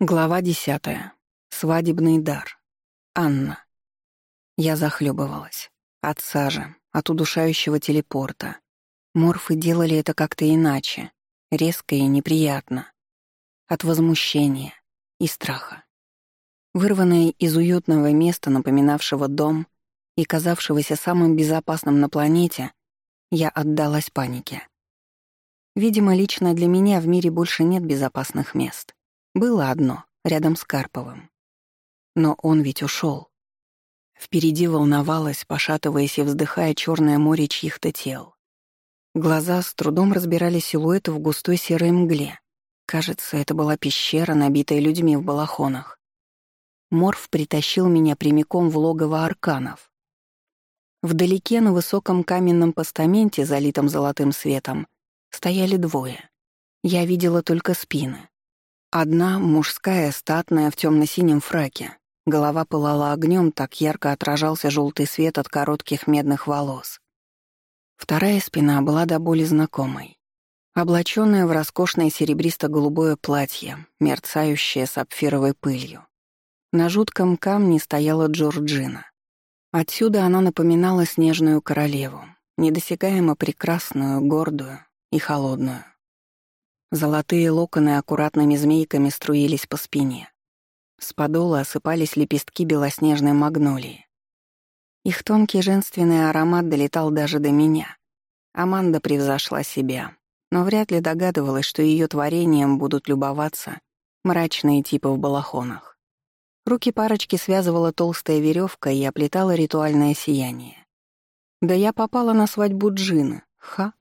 Глава десятая. Свадебный дар. Анна. Я захлебывалась. От сажи, от удушающего телепорта. Морфы делали это как-то иначе, резко и неприятно. От возмущения и страха. Вырванная из уютного места, напоминавшего дом и казавшегося самым безопасным на планете, я отдалась панике. Видимо, лично для меня в мире больше нет безопасных мест. Было одно, рядом с Карповым. Но он ведь ушел. Впереди волновалось, пошатываясь и вздыхая черное море чьих-то тел. Глаза с трудом разбирали силуэты в густой серой мгле. Кажется, это была пещера, набитая людьми в балахонах. Морф притащил меня прямиком в логово арканов. Вдалеке на высоком каменном постаменте, залитом золотым светом, стояли двое. Я видела только спины. Одна, мужская, статная, в темно-синем фраке. Голова пылала огнем, так ярко отражался желтый свет от коротких медных волос. Вторая спина была до боли знакомой. Облаченная в роскошное серебристо-голубое платье, мерцающее сапфировой пылью. На жутком камне стояла Джорджина. Отсюда она напоминала снежную королеву, недосягаемо прекрасную, гордую и холодную. Золотые локоны аккуратными змейками струились по спине. С подола осыпались лепестки белоснежной магнолии. Их тонкий женственный аромат долетал даже до меня. Аманда превзошла себя, но вряд ли догадывалась, что ее творением будут любоваться мрачные типы в балахонах. Руки парочки связывала толстая веревка и оплетала ритуальное сияние. Да я попала на свадьбу Джины. Ха!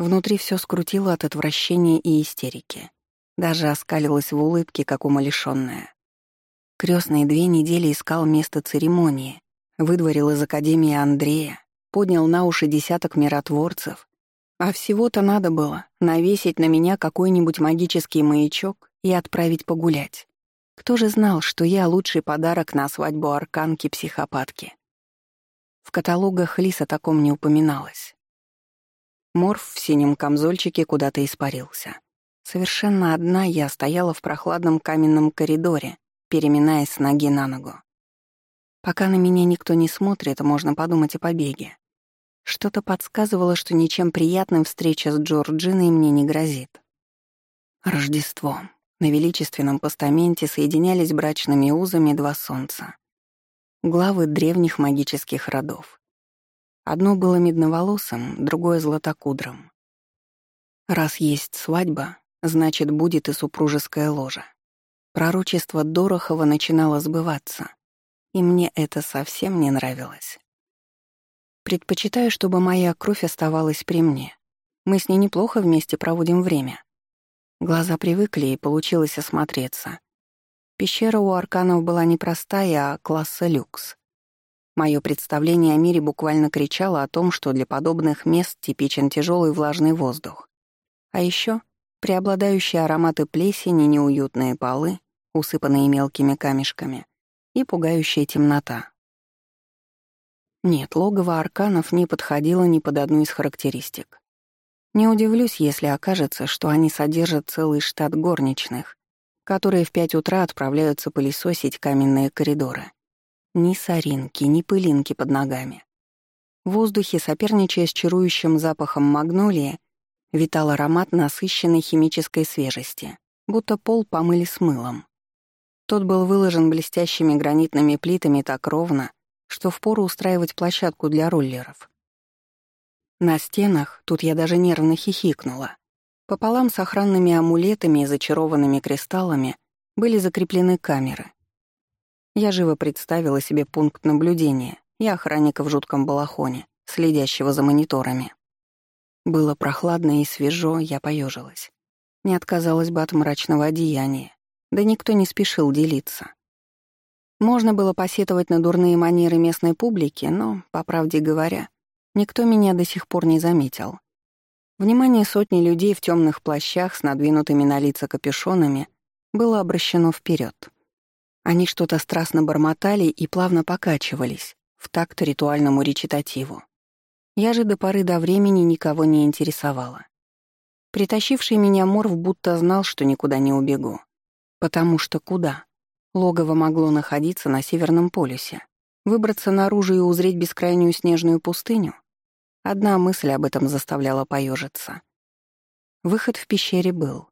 Внутри все скрутило от отвращения и истерики. Даже оскалилась в улыбке, как умалишённая. Крестный две недели искал место церемонии, выдворил из Академии Андрея, поднял на уши десяток миротворцев. А всего-то надо было навесить на меня какой-нибудь магический маячок и отправить погулять. Кто же знал, что я лучший подарок на свадьбу арканки-психопатки? В каталогах Лис о таком не упоминалось. Морф в синем камзольчике куда-то испарился. Совершенно одна я стояла в прохладном каменном коридоре, переминаясь с ноги на ногу. Пока на меня никто не смотрит, можно подумать о побеге. Что-то подсказывало, что ничем приятным встреча с Джорджиной мне не грозит. Рождество. На величественном постаменте соединялись брачными узами два солнца. Главы древних магических родов. Одно было медноволосым, другое — златокудром. Раз есть свадьба, значит, будет и супружеская ложа. Пророчество Дорохова начинало сбываться, и мне это совсем не нравилось. Предпочитаю, чтобы моя кровь оставалась при мне. Мы с ней неплохо вместе проводим время. Глаза привыкли, и получилось осмотреться. Пещера у арканов была не простая, а класса люкс. Мое представление о мире буквально кричало о том, что для подобных мест типичен тяжелый влажный воздух. А еще преобладающие ароматы плесени, неуютные полы, усыпанные мелкими камешками, и пугающая темнота. Нет, логово арканов не подходило ни под одну из характеристик. Не удивлюсь, если окажется, что они содержат целый штат горничных, которые в пять утра отправляются пылесосить каменные коридоры. Ни соринки, ни пылинки под ногами. В воздухе, соперничая с чарующим запахом магнолии, витал аромат насыщенной химической свежести, будто пол помыли с мылом. Тот был выложен блестящими гранитными плитами так ровно, что впору устраивать площадку для роллеров. На стенах, тут я даже нервно хихикнула, пополам с охранными амулетами и зачарованными кристаллами были закреплены камеры — я живо представила себе пункт наблюдения и охранника в жутком балахоне, следящего за мониторами. Было прохладно и свежо, я поежилась. Не отказалась бы от мрачного одеяния, да никто не спешил делиться. Можно было посетовать на дурные манеры местной публики, но, по правде говоря, никто меня до сих пор не заметил. Внимание сотни людей в темных плащах с надвинутыми на лица капюшонами было обращено вперед. Они что-то страстно бормотали и плавно покачивались в такт ритуальному речитативу. Я же до поры до времени никого не интересовала. Притащивший меня Морв будто знал, что никуда не убегу. Потому что куда? Логово могло находиться на Северном полюсе. Выбраться наружу и узреть бескрайнюю снежную пустыню? Одна мысль об этом заставляла поежиться. Выход в пещере был.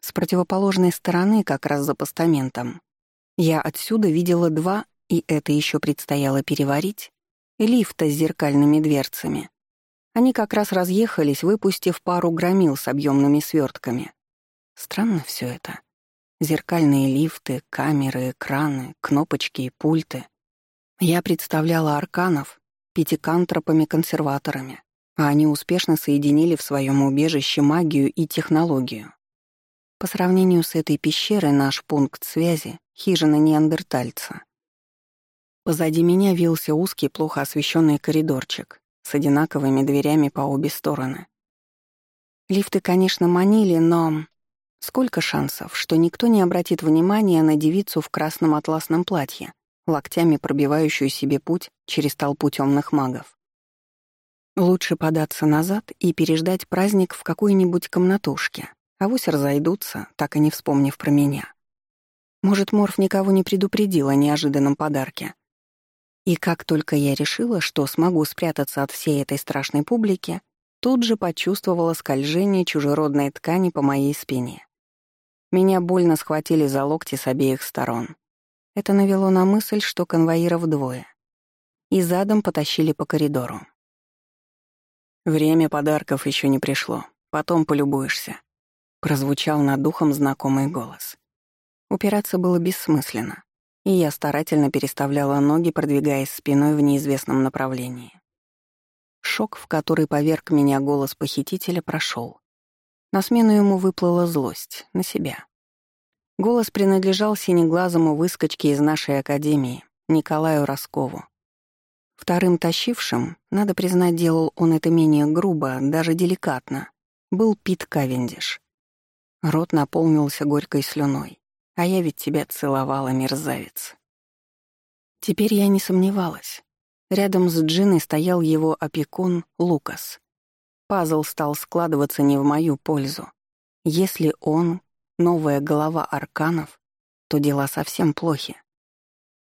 С противоположной стороны, как раз за постаментом. Я отсюда видела два, и это еще предстояло переварить, лифта с зеркальными дверцами. Они как раз разъехались, выпустив пару громил с объемными свертками. Странно все это. Зеркальные лифты, камеры, экраны, кнопочки и пульты. Я представляла арканов пятикантропами-консерваторами, а они успешно соединили в своем убежище магию и технологию. По сравнению с этой пещерой наш пункт связи — хижина неандертальца. Позади меня вился узкий, плохо освещенный коридорчик с одинаковыми дверями по обе стороны. Лифты, конечно, манили, но Сколько шансов, что никто не обратит внимания на девицу в красном атласном платье, локтями пробивающую себе путь через толпу темных магов. Лучше податься назад и переждать праздник в какой-нибудь комнатушке, а вось разойдутся, так и не вспомнив про меня. Может, Морф никого не предупредил о неожиданном подарке. И как только я решила, что смогу спрятаться от всей этой страшной публики, тут же почувствовала скольжение чужеродной ткани по моей спине. Меня больно схватили за локти с обеих сторон. Это навело на мысль, что конвоиров двое. И задом потащили по коридору. «Время подарков еще не пришло. Потом полюбуешься», — прозвучал над духом знакомый голос. Упираться было бессмысленно, и я старательно переставляла ноги, продвигаясь спиной в неизвестном направлении. Шок, в который поверг меня голос похитителя, прошел. На смену ему выплыла злость, на себя. Голос принадлежал синеглазому выскочке из нашей академии, Николаю Роскову. Вторым тащившим, надо признать, делал он это менее грубо, даже деликатно, был Пит Кавендиш. Рот наполнился горькой слюной. А я ведь тебя целовала, мерзавец. Теперь я не сомневалась. Рядом с Джиной стоял его опекун Лукас. Пазл стал складываться не в мою пользу. Если он — новая голова арканов, то дела совсем плохи.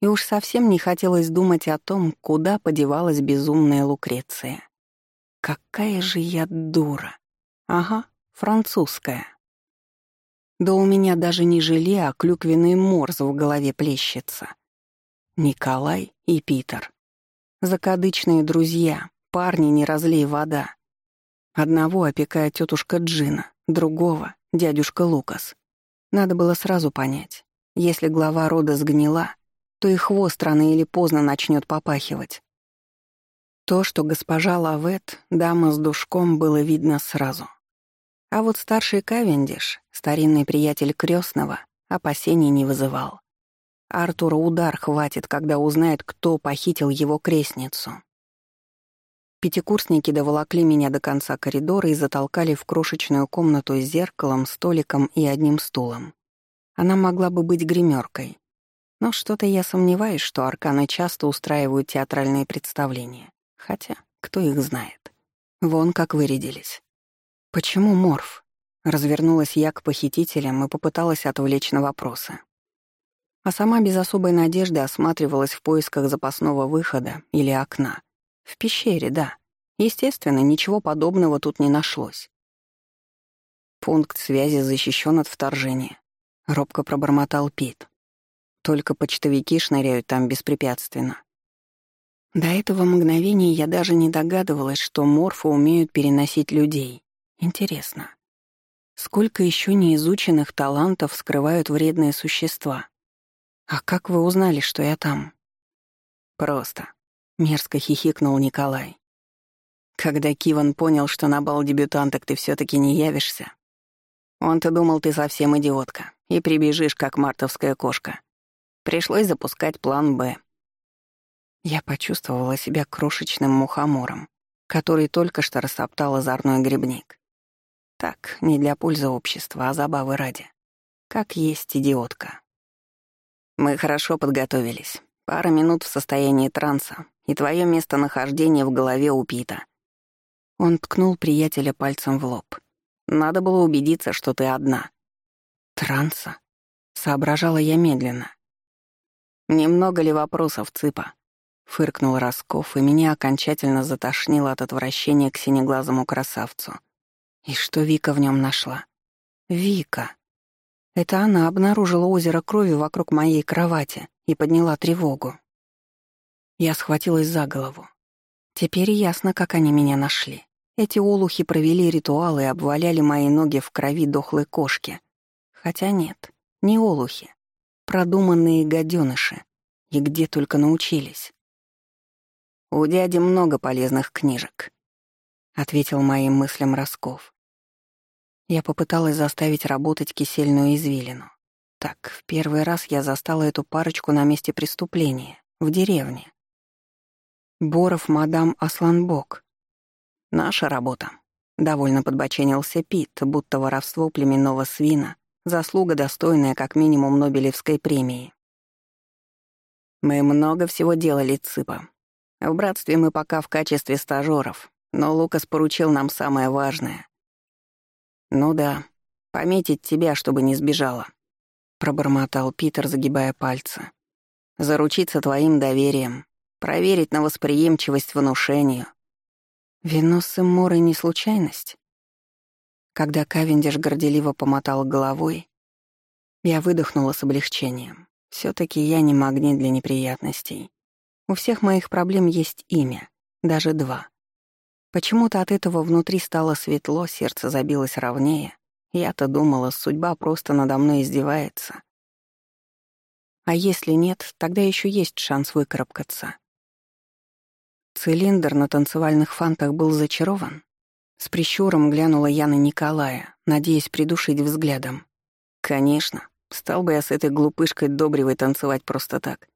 И уж совсем не хотелось думать о том, куда подевалась безумная Лукреция. Какая же я дура. Ага, французская. Да у меня даже не желе, а клюквенный морз в голове плещется. Николай и Питер. Закадычные друзья, парни не разлей вода. Одного опекает тетушка Джина, другого — дядюшка Лукас. Надо было сразу понять, если глава рода сгнила, то и хвост рано или поздно начнет попахивать. То, что госпожа Лавет, дама с душком, было видно сразу. А вот старший Кавендиш, старинный приятель крестного, опасений не вызывал. Артура удар хватит, когда узнает, кто похитил его крестницу. Пятикурсники доволокли меня до конца коридора и затолкали в крошечную комнату с зеркалом, столиком и одним стулом. Она могла бы быть гримеркой. Но что-то я сомневаюсь, что арканы часто устраивают театральные представления. Хотя, кто их знает. Вон как вырядились. «Почему морф?» Развернулась я к похитителям и попыталась отвлечь на вопросы. А сама без особой надежды осматривалась в поисках запасного выхода или окна — в пещере, да. Естественно, ничего подобного тут не нашлось. Пункт связи защищен от вторжения. Робко пробормотал Пит. Только почтовики шныряют там беспрепятственно. До этого мгновения я даже не догадывалась, что морфы умеют переносить людей. Интересно. Сколько еще неизученных талантов скрывают вредные существа? А как вы узнали, что я там? Просто. Мерзко хихикнул Николай. Когда Киван понял, что на бал дебютанток ты все таки не явишься, он-то думал, ты совсем идиотка и прибежишь, как мартовская кошка. Пришлось запускать план «Б». Я почувствовала себя крошечным мухомором, который только что растоптал озорной грибник. Так, не для пользы общества, а забавы ради. Как есть идиотка. Мы хорошо подготовились. Пара минут в состоянии транса, и твое местонахождение в голове упито. Он ткнул приятеля пальцем в лоб. Надо было убедиться, что ты одна. Транса? Соображала я медленно. «Немного ли вопросов, цыпа?» — фыркнул Росков, и меня окончательно затошнило от отвращения к синеглазому красавцу. И что Вика в нем нашла? Вика. Это она обнаружила озеро крови вокруг моей кровати и подняла тревогу. Я схватилась за голову. Теперь ясно, как они меня нашли. Эти олухи провели ритуалы и обваляли мои ноги в крови дохлой кошки. Хотя нет, не олухи. Продуманные гаденыши. И где только научились. «У дяди много полезных книжек», — ответил моим мыслям Росков. Я попыталась заставить работать кисельную извилину. Так, в первый раз я застала эту парочку на месте преступления, в деревне. Боров мадам Асланбок. Наша работа. Довольно подбоченился Пит, будто воровство племенного свина — заслуга, достойная как минимум Нобелевской премии. Мы много всего делали, Цыпа. В братстве мы пока в качестве стажеров, но Лукас поручил нам самое важное. Ну да, пометить тебя, чтобы не сбежала пробормотал Питер, загибая пальцы. «Заручиться твоим доверием, проверить на восприимчивость внушению». Вино с Эмморой не случайность? Когда Кавендиш горделиво помотал головой, я выдохнула с облегчением. все таки я не магнит для неприятностей. У всех моих проблем есть имя, даже два. Почему-то от этого внутри стало светло, сердце забилось ровнее, я-то думала, судьба просто надо мной издевается. А если нет, тогда еще есть шанс выкарабкаться. Цилиндр на танцевальных фантах был зачарован. С прищуром глянула я на Николая, надеясь придушить взглядом. Конечно, стал бы я с этой глупышкой Добревой танцевать просто так.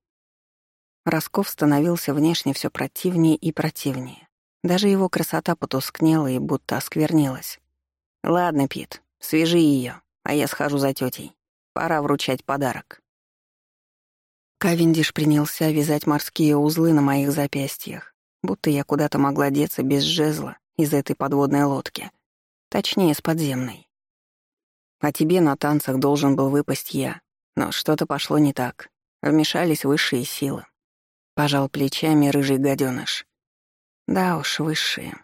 Росков становился внешне все противнее и противнее. Даже его красота потускнела и будто осквернилась. «Ладно, Пит, Свяжи ее, а я схожу за тетей. Пора вручать подарок. Кавендиш принялся вязать морские узлы на моих запястьях, будто я куда-то могла деться без жезла из этой подводной лодки. Точнее, с подземной. А тебе на танцах должен был выпасть я, но что-то пошло не так. Вмешались высшие силы. Пожал плечами рыжий гаденыш. Да уж, высшие.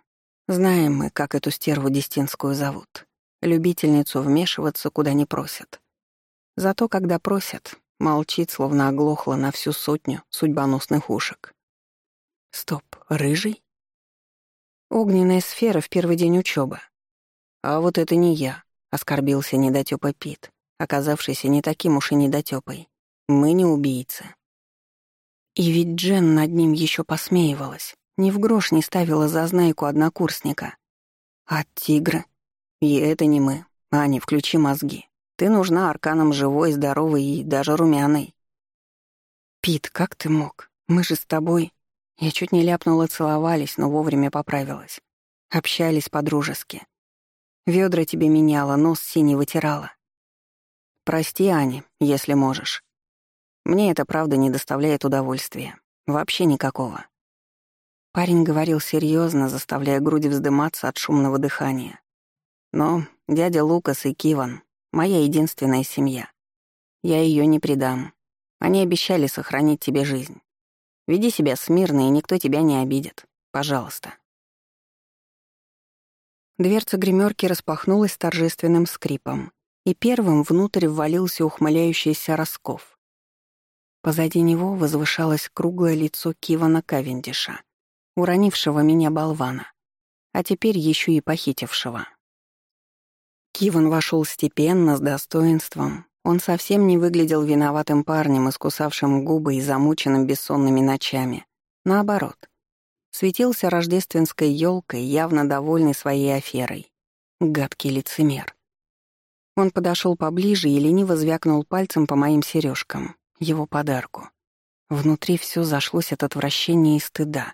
Знаем мы, как эту стерву Дестинскую зовут любительницу вмешиваться куда не просят. Зато когда просят, молчит, словно оглохла на всю сотню судьбоносных ушек. Стоп, рыжий? Огненная сфера в первый день учебы. А вот это не я, оскорбился недотёпа Пит, оказавшийся не таким уж и недотёпой. Мы не убийцы. И ведь Джен над ним еще посмеивалась, ни в грош не ставила зазнайку однокурсника. А тигры? И это не мы. Аня, включи мозги. Ты нужна арканам живой, здоровой и даже румяной. Пит, как ты мог? Мы же с тобой... Я чуть не ляпнула, целовались, но вовремя поправилась. Общались по-дружески. Ведра тебе меняла, нос синий вытирала. Прости, Аня, если можешь. Мне это правда не доставляет удовольствия. Вообще никакого. Парень говорил серьезно, заставляя грудь вздыматься от шумного дыхания. Но дядя Лукас и Киван — моя единственная семья. Я ее не предам. Они обещали сохранить тебе жизнь. Веди себя смирно, и никто тебя не обидит. Пожалуйста. Дверца гримерки распахнулась торжественным скрипом, и первым внутрь ввалился ухмыляющийся Росков. Позади него возвышалось круглое лицо Кивана Кавендиша, уронившего меня болвана, а теперь еще и похитившего. Киван вошел степенно, с достоинством. Он совсем не выглядел виноватым парнем, искусавшим губы и замученным бессонными ночами. Наоборот. Светился рождественской елкой, явно довольный своей аферой. Гадкий лицемер. Он подошел поближе и лениво звякнул пальцем по моим сережкам, его подарку. Внутри все зашлось от отвращения и стыда.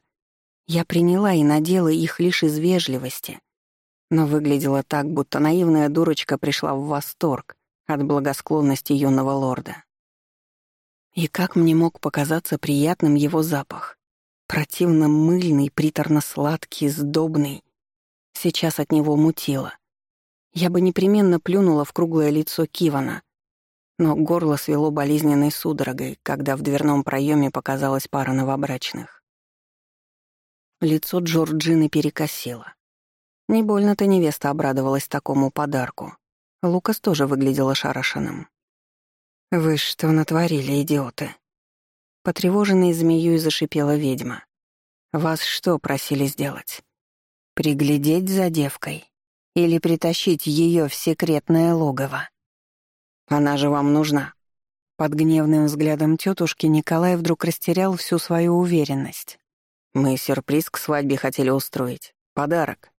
Я приняла и надела их лишь из вежливости, но выглядело так, будто наивная дурочка пришла в восторг от благосклонности юного лорда. И как мне мог показаться приятным его запах? Противно мыльный, приторно-сладкий, сдобный. Сейчас от него мутило. Я бы непременно плюнула в круглое лицо Кивана, но горло свело болезненной судорогой, когда в дверном проеме показалась пара новобрачных. Лицо Джорджины перекосило. Не больно-то невеста обрадовалась такому подарку. Лукас тоже выглядел ошарашенным. «Вы что натворили, идиоты?» Потревоженной змеей зашипела ведьма. «Вас что просили сделать? Приглядеть за девкой? Или притащить ее в секретное логово?» Она же вам нужна». Под гневным взглядом тетушки Николай вдруг растерял всю свою уверенность. «Мы сюрприз к свадьбе хотели устроить. Подарок».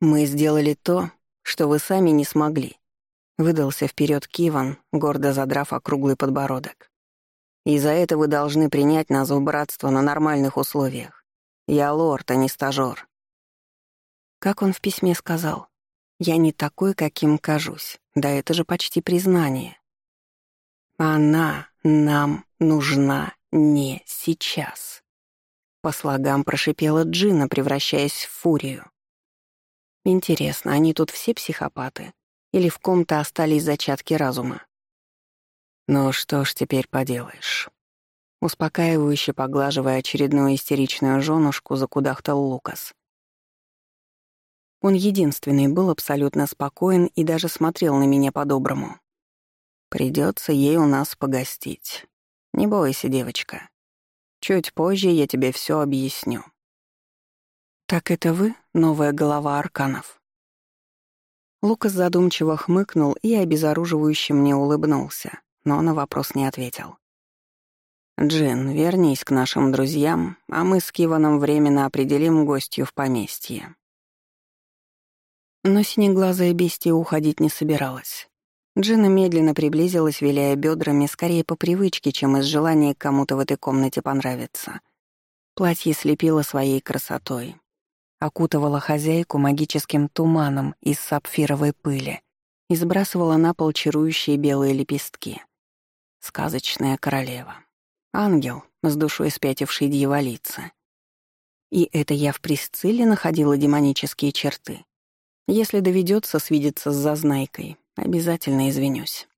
«Мы сделали то, что вы сами не смогли», — выдался вперед Киван, гордо задрав округлый подбородок. «И за это вы должны принять нас в братство на нормальных условиях. Я лорд, а не стажёр». Как он в письме сказал, «Я не такой, каким кажусь». Да это же почти признание. Она нам нужна не сейчас. По слогам прошипела Джина, превращаясь в фурию. Интересно, они тут все психопаты? Или в ком-то остались зачатки разума? Ну что ж теперь поделаешь? Успокаивающе поглаживая очередную истеричную женушку, закудахтал Лукас. Он единственный был абсолютно спокоен и даже смотрел на меня по-доброму. Придется ей у нас погостить. Не бойся, девочка. Чуть позже я тебе все объясню. Так это вы, новая голова арканов? Лукас задумчиво хмыкнул и обезоруживающе мне улыбнулся, но на вопрос не ответил. «Джин, вернись к нашим друзьям, а мы с Киваном временно определим гостью в поместье. Но синеглазая бестия уходить не собиралась. Джина медленно приблизилась, виляя бедрами, скорее по привычке, чем из желания кому-то в этой комнате понравиться. Платье слепило своей красотой. Окутывала хозяйку магическим туманом из сапфировой пыли и сбрасывала на пол чарующие белые лепестки. Сказочная королева. Ангел, с душой спятившей дьяволицы. И это я в Присцилле находила демонические черты. Если доведется свидеться с зазнайкой, обязательно извинюсь.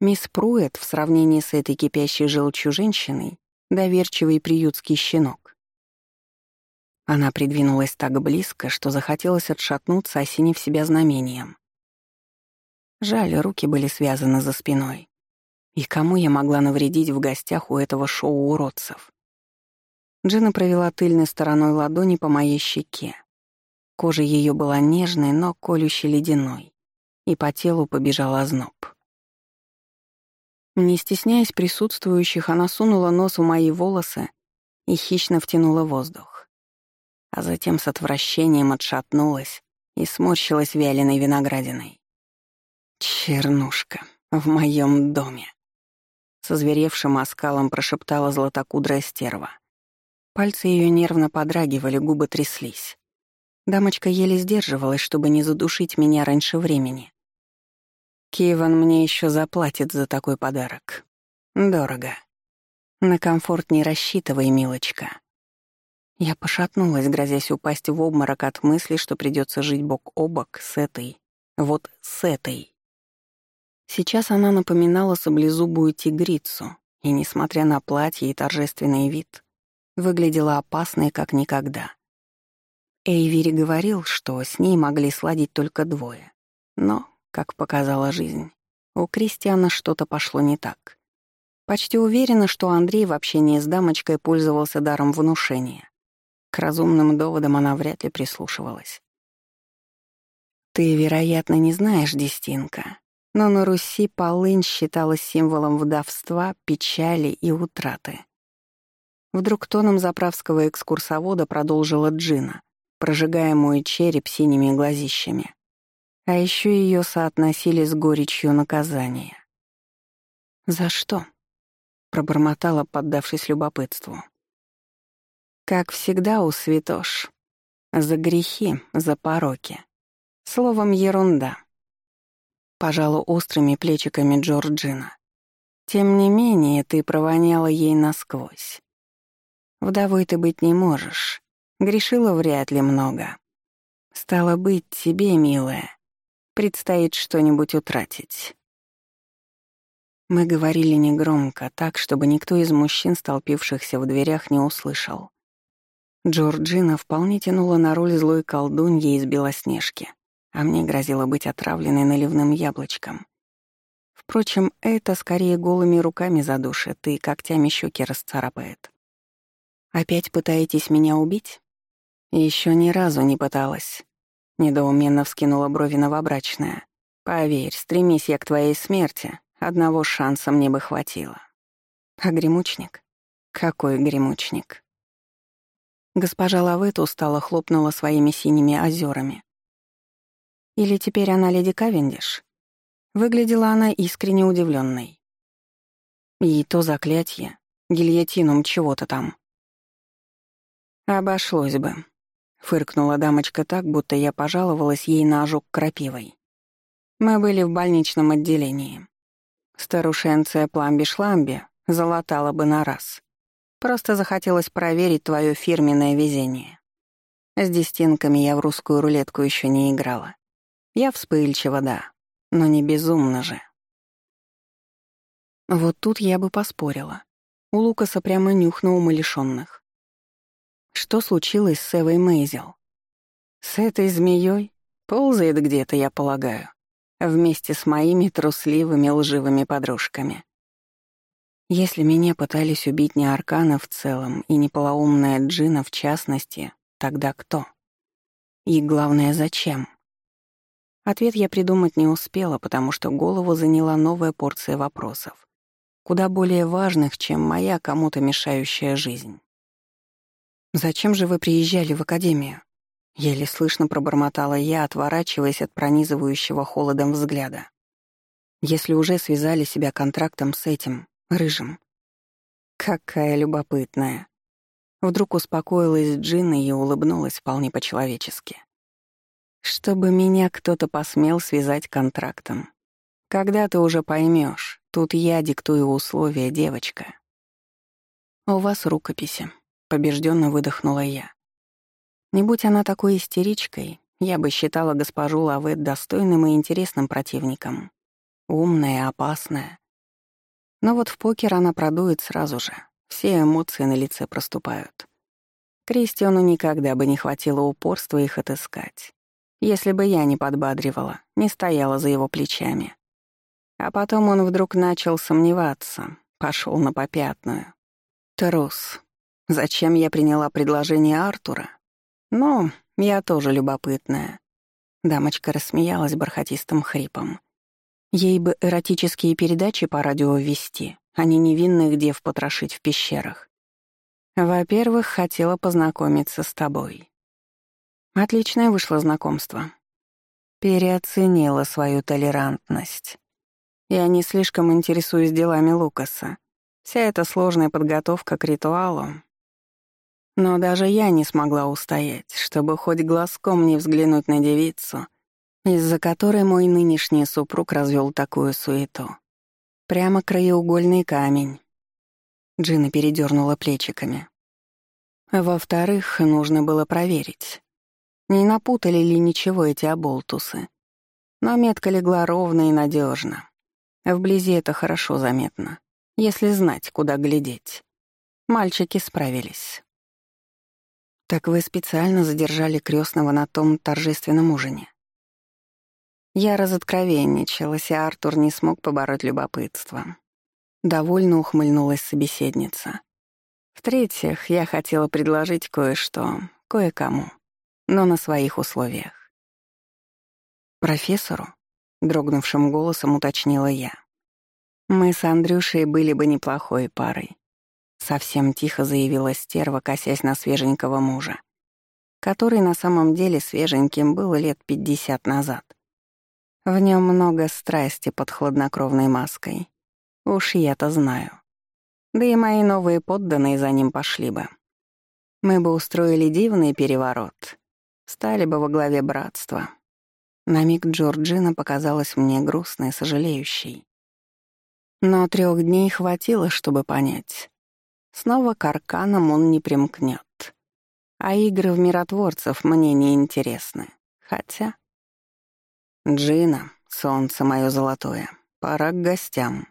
Мисс Пруэт в сравнении с этой кипящей желчью женщиной — доверчивый приютский щенок. Она придвинулась так близко, что захотелось отшатнуться, осенив себя знамением. Жаль, руки были связаны за спиной. И кому я могла навредить в гостях у этого шоу уродцев? Джина провела тыльной стороной ладони по моей щеке, Кожа ее была нежной, но колюще ледяной, и по телу побежал озноб. Не стесняясь присутствующих, она сунула нос в мои волосы и хищно втянула воздух. А затем с отвращением отшатнулась и сморщилась вяленой виноградиной. «Чернушка в моем доме!» Со зверевшим оскалом прошептала златокудрая стерва. Пальцы ее нервно подрагивали, губы тряслись. Дамочка еле сдерживалась, чтобы не задушить меня раньше времени. Киван мне еще заплатит за такой подарок. Дорого. На комфорт не рассчитывай, милочка. Я пошатнулась, грозясь упасть в обморок от мысли, что придется жить бок о бок с этой, вот с этой. Сейчас она напоминала саблезубую тигрицу, и, несмотря на платье и торжественный вид, выглядела опасной как никогда. Эйвери говорил, что с ней могли сладить только двое. Но, как показала жизнь, у Кристиана что-то пошло не так. Почти уверена, что Андрей в общении с дамочкой пользовался даром внушения. К разумным доводам она вряд ли прислушивалась. «Ты, вероятно, не знаешь, Дестинка, но на Руси полынь считалась символом вдовства, печали и утраты». Вдруг тоном заправского экскурсовода продолжила Джина, прожигая мой череп синими глазищами. А еще ее соотносили с горечью наказания. «За что?» — пробормотала, поддавшись любопытству. «Как всегда у святош. За грехи, за пороки. Словом, ерунда». Пожала острыми плечиками Джорджина. «Тем не менее, ты провоняла ей насквозь. Вдовой ты быть не можешь, Грешила вряд ли много. Стало быть, тебе, милая, предстоит что-нибудь утратить. Мы говорили негромко, так, чтобы никто из мужчин, столпившихся в дверях, не услышал. Джорджина вполне тянула на роль злой колдуньи из Белоснежки, а мне грозило быть отравленной наливным яблочком. Впрочем, это скорее голыми руками задушит и когтями щеки расцарапает. «Опять пытаетесь меня убить?» Еще ни разу не пыталась. Недоуменно вскинула брови новобрачная. «Поверь, стремись я к твоей смерти, одного шанса мне бы хватило». «А гремучник? Какой гремучник?» Госпожа Лавет устало хлопнула своими синими озерами. «Или теперь она леди Кавендиш?» Выглядела она искренне удивленной. И то заклятие, гильотином чего-то там. Обошлось бы. Фыркнула дамочка так, будто я пожаловалась ей на ожог крапивой. Мы были в больничном отделении. Старушенция Пламби-Шламби залатала бы на раз. Просто захотелось проверить твое фирменное везение. С десятинками я в русскую рулетку еще не играла. Я вспыльчива, да, но не безумно же. Вот тут я бы поспорила. У Лукаса прямо нюх на умалишённых. Что случилось с Эвой Мейзел? С этой змеей ползает где-то, я полагаю, вместе с моими трусливыми лживыми подружками. Если меня пытались убить не Аркана в целом и не полоумная Джина в частности, тогда кто? И главное, зачем? Ответ я придумать не успела, потому что голову заняла новая порция вопросов, куда более важных, чем моя кому-то мешающая жизнь. «Зачем же вы приезжали в академию?» Еле слышно пробормотала я, отворачиваясь от пронизывающего холодом взгляда. «Если уже связали себя контрактом с этим, рыжим». «Какая любопытная!» Вдруг успокоилась Джинна и улыбнулась вполне по-человечески. Чтобы меня кто-то посмел связать контрактом. Когда ты уже поймешь, тут я диктую условия, девочка. У вас рукописи, побежденно выдохнула я. Не будь она такой истеричкой, я бы считала госпожу Лавет достойным и интересным противником. Умная, опасная. Но вот в покер она продует сразу же. Все эмоции на лице проступают. Кристиану никогда бы не хватило упорства их отыскать. Если бы я не подбадривала, не стояла за его плечами. А потом он вдруг начал сомневаться, пошел на попятную. Трус. Зачем я приняла предложение Артура? Ну, я тоже любопытная. Дамочка рассмеялась бархатистым хрипом. Ей бы эротические передачи по радио вести, а не невинных дев потрошить в пещерах. Во-первых, хотела познакомиться с тобой. Отличное вышло знакомство. Переоценила свою толерантность. Я не слишком интересуюсь делами Лукаса. Вся эта сложная подготовка к ритуалу. Но даже я не смогла устоять, чтобы хоть глазком не взглянуть на девицу, из-за которой мой нынешний супруг развел такую суету. Прямо краеугольный камень. Джина передернула плечиками. Во-вторых, нужно было проверить, не напутали ли ничего эти оболтусы? Но метка легла ровно и надежно. Вблизи это хорошо заметно, если знать, куда глядеть. Мальчики справились. Так вы специально задержали крестного на том торжественном ужине? Я разоткровенничалась, и Артур не смог побороть любопытство. Довольно ухмыльнулась собеседница. В-третьих, я хотела предложить кое-что, кое-кому но на своих условиях. «Профессору?» — дрогнувшим голосом уточнила я. «Мы с Андрюшей были бы неплохой парой», — совсем тихо заявила стерва, косясь на свеженького мужа, который на самом деле свеженьким был лет пятьдесят назад. В нем много страсти под хладнокровной маской. Уж я-то знаю. Да и мои новые подданные за ним пошли бы. Мы бы устроили дивный переворот, стали бы во главе братства. На миг Джорджина показалась мне грустной сожалеющей. Но трех дней хватило, чтобы понять. Снова к арканам он не примкнет. А игры в миротворцев мне не интересны. Хотя... «Джина, солнце мое золотое, пора к гостям»,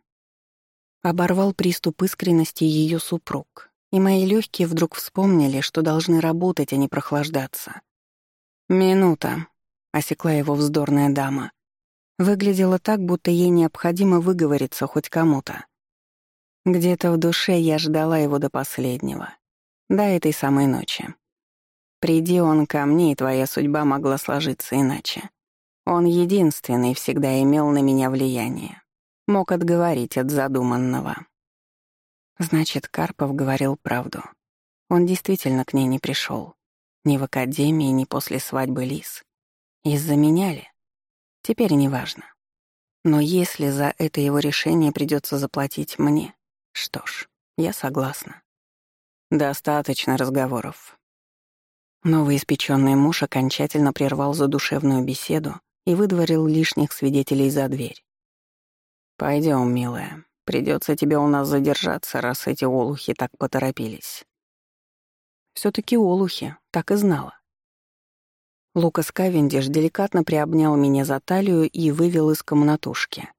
Оборвал приступ искренности ее супруг, и мои легкие вдруг вспомнили, что должны работать, а не прохлаждаться. «Минута», — осекла его вздорная дама. Выглядело так, будто ей необходимо выговориться хоть кому-то. Где-то в душе я ждала его до последнего. До этой самой ночи. Приди он ко мне, и твоя судьба могла сложиться иначе. Он единственный всегда имел на меня влияние. Мог отговорить от задуманного. Значит, Карпов говорил правду. Он действительно к ней не пришел. Ни в академии, ни после свадьбы Лис. Из-за меня ли? Теперь неважно. Но если за это его решение придется заплатить мне, что ж, я согласна. Достаточно разговоров. Новоиспеченный муж окончательно прервал задушевную беседу и выдворил лишних свидетелей за дверь. Пойдем, милая. Придется тебе у нас задержаться, раз эти олухи так поторопились. все таки олухи, так и знала. Лукас Кавендиш деликатно приобнял меня за талию и вывел из комнатушки.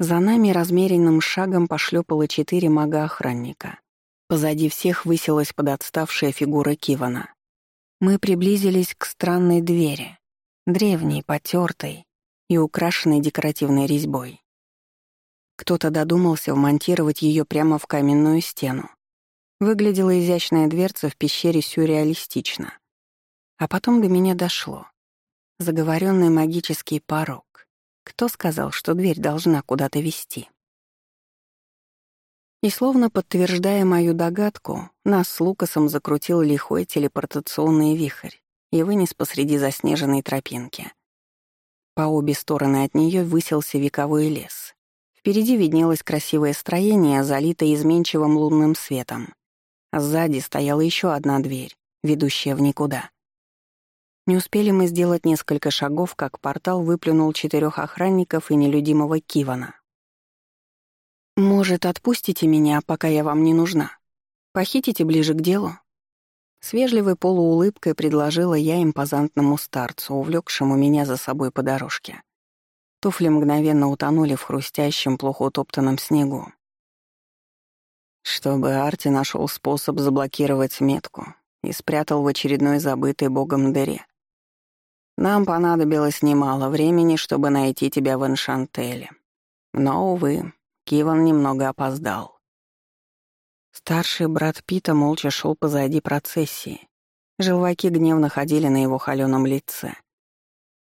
За нами размеренным шагом пошлепало четыре мага-охранника. Позади всех высилась подотставшая фигура Кивана. Мы приблизились к странной двери, древней, потертой и украшенной декоративной резьбой. Кто-то додумался вмонтировать ее прямо в каменную стену. Выглядела изящная дверца в пещере сюрреалистично. А потом до меня дошло. Заговоренный магический порог. Кто сказал, что дверь должна куда-то вести? И словно подтверждая мою догадку, нас с Лукасом закрутил лихой телепортационный вихрь и вынес посреди заснеженной тропинки. По обе стороны от нее высился вековой лес. Впереди виднелось красивое строение, залитое изменчивым лунным светом. сзади стояла еще одна дверь, ведущая в никуда. Не успели мы сделать несколько шагов, как портал выплюнул четырех охранников и нелюдимого Кивана. «Может, отпустите меня, пока я вам не нужна? Похитите ближе к делу?» С вежливой полуулыбкой предложила я импозантному старцу, увлекшему меня за собой по дорожке. Туфли мгновенно утонули в хрустящем, плохо утоптанном снегу. Чтобы Арти нашел способ заблокировать метку и спрятал в очередной забытой богом дыре. Нам понадобилось немало времени, чтобы найти тебя в Эншантеле. Но, увы, Киван немного опоздал. Старший брат Пита молча шел позади процессии. Желваки гневно ходили на его холёном лице.